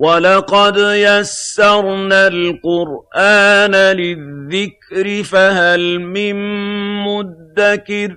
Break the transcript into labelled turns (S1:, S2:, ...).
S1: وَلَقَدْ يَسَّرْنَا الْقُرْآنَ لِلذِّكْرِ فَهَلْ مِن مُّدَّكِرٍ